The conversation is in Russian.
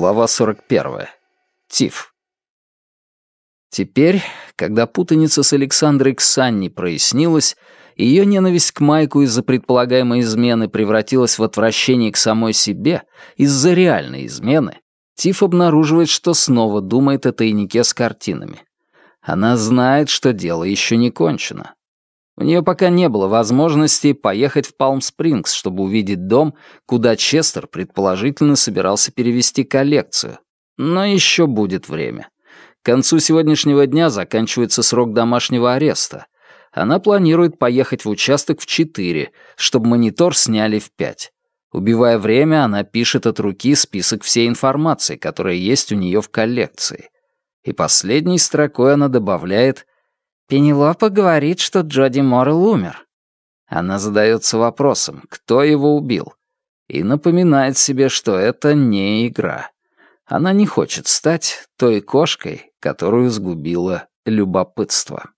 Глава 41. Тиф. Теперь, когда путаница с Александрой Ксанни прояснилась, ее ненависть к Майку из-за предполагаемой измены превратилась в отвращение к самой себе из-за реальной измены, Тиф обнаруживает, что снова думает о тайнике с картинами. Она знает, что дело еще не кончено. У нее пока не было возможности поехать в Палм-Спрингс, чтобы увидеть дом, куда Честер предположительно собирался перевести коллекцию. Но еще будет время. К концу сегодняшнего дня заканчивается срок домашнего ареста. Она планирует поехать в участок в 4, чтобы монитор сняли в 5. Убивая время, она пишет от руки список всей информации, которая есть у нее в коллекции. И последней строкой она добавляет Пенелопа говорит, что Джоди Моррелл умер. Она задается вопросом, кто его убил, и напоминает себе, что это не игра. Она не хочет стать той кошкой, которую сгубило любопытство.